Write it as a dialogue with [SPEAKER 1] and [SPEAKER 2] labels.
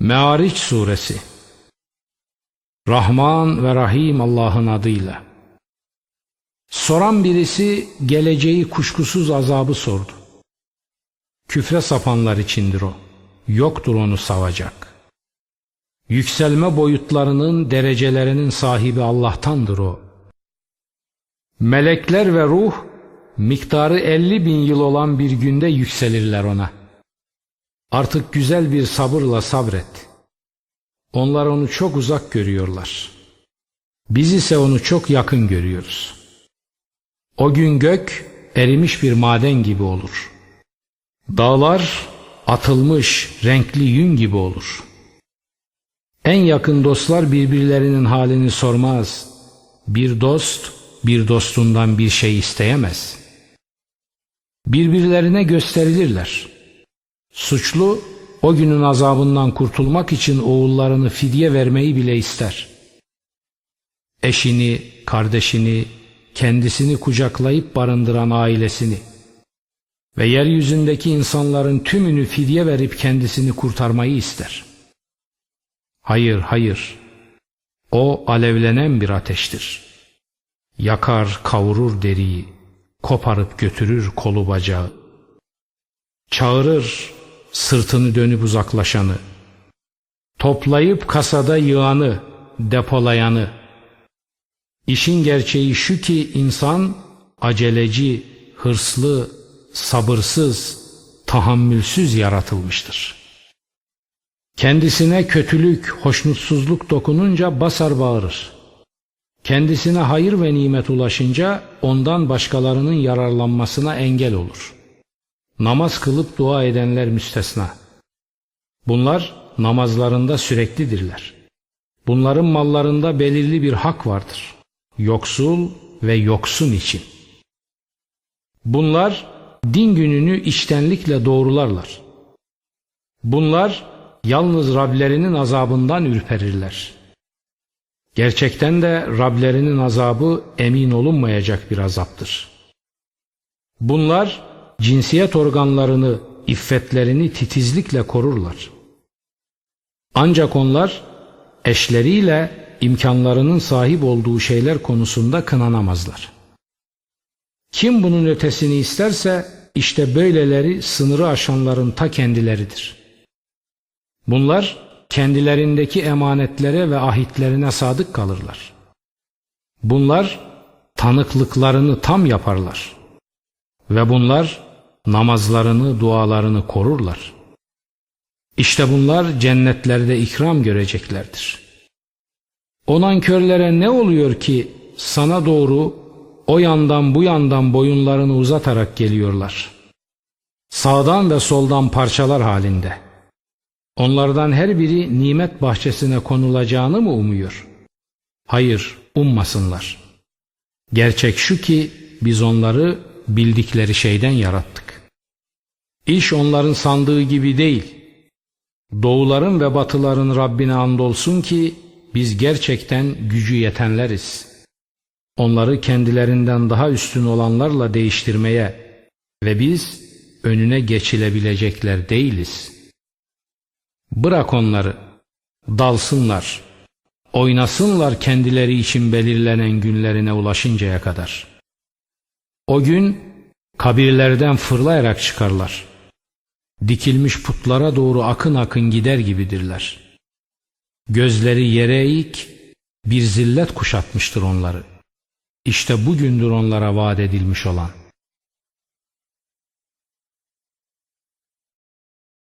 [SPEAKER 1] Me'ariç Suresi Rahman ve Rahim Allah'ın adıyla Soran birisi geleceği kuşkusuz azabı sordu. Küfre sapanlar içindir o. Yoktur onu savacak. Yükselme boyutlarının, derecelerinin sahibi Allah'tandır o. Melekler ve ruh, miktarı elli bin yıl olan bir günde yükselirler ona. Artık güzel bir sabırla sabret. Onlar onu çok uzak görüyorlar. Biz ise onu çok yakın görüyoruz. O gün gök erimiş bir maden gibi olur. Dağlar atılmış renkli yün gibi olur. En yakın dostlar birbirlerinin halini sormaz. Bir dost bir dostundan bir şey isteyemez. Birbirlerine gösterilirler. Suçlu o günün azabından kurtulmak için oğullarını fidye vermeyi bile ister. Eşini, kardeşini, kendisini kucaklayıp barındıran ailesini ve yeryüzündeki insanların tümünü fidye verip kendisini kurtarmayı ister. Hayır, hayır. O alevlenen bir ateştir. Yakar, kavurur deriyi, koparıp götürür kolu bacağı. Çağırır sırtını dönüp uzaklaşanı. Toplayıp kasada yığanı, depolayanı. İşin gerçeği şu ki insan aceleci, hırslı, sabırsız, tahammülsüz yaratılmıştır. Kendisine kötülük, hoşnutsuzluk dokununca basar bağırır. Kendisine hayır ve nimet ulaşınca ondan başkalarının yararlanmasına engel olur. Namaz kılıp dua edenler müstesna. Bunlar namazlarında süreklidirler. Bunların mallarında belirli bir hak vardır. Yoksul ve yoksun için. Bunlar din gününü içtenlikle doğrularlar. Bunlar yalnız Rablerinin azabından ürperirler. Gerçekten de Rablerinin azabı emin olunmayacak bir azaptır. Bunlar cinsiyet organlarını, iffetlerini titizlikle korurlar. Ancak onlar eşleriyle imkanlarının sahip olduğu şeyler konusunda kınanamazlar. Kim bunun ötesini isterse işte böyleleri sınırı aşanların ta kendileridir. Bunlar kendilerindeki emanetlere ve ahitlerine sadık kalırlar. Bunlar tanıklıklarını tam yaparlar. Ve bunlar namazlarını, dualarını korurlar. İşte bunlar cennetlerde ikram göreceklerdir. O nankörlere ne oluyor ki sana doğru o yandan bu yandan boyunlarını uzatarak geliyorlar. Sağdan ve soldan parçalar halinde. Onlardan her biri nimet bahçesine konulacağını mı umuyor? Hayır, ummasınlar. Gerçek şu ki biz onları bildikleri şeyden yarattık. İş onların sandığı gibi değil. Doğuların ve batıların Rabbine andolsun ki biz gerçekten gücü yetenleriz. Onları kendilerinden daha üstün olanlarla değiştirmeye ve biz önüne geçilebilecekler değiliz. Bırak onları, dalsınlar, oynasınlar kendileri için belirlenen günlerine ulaşıncaya kadar. O gün kabirlerden fırlayarak çıkarlar. Dikilmiş putlara doğru akın akın gider gibidirler. Gözleri yere eğik, bir zillet kuşatmıştır onları. İşte bugündür onlara vaat edilmiş olan.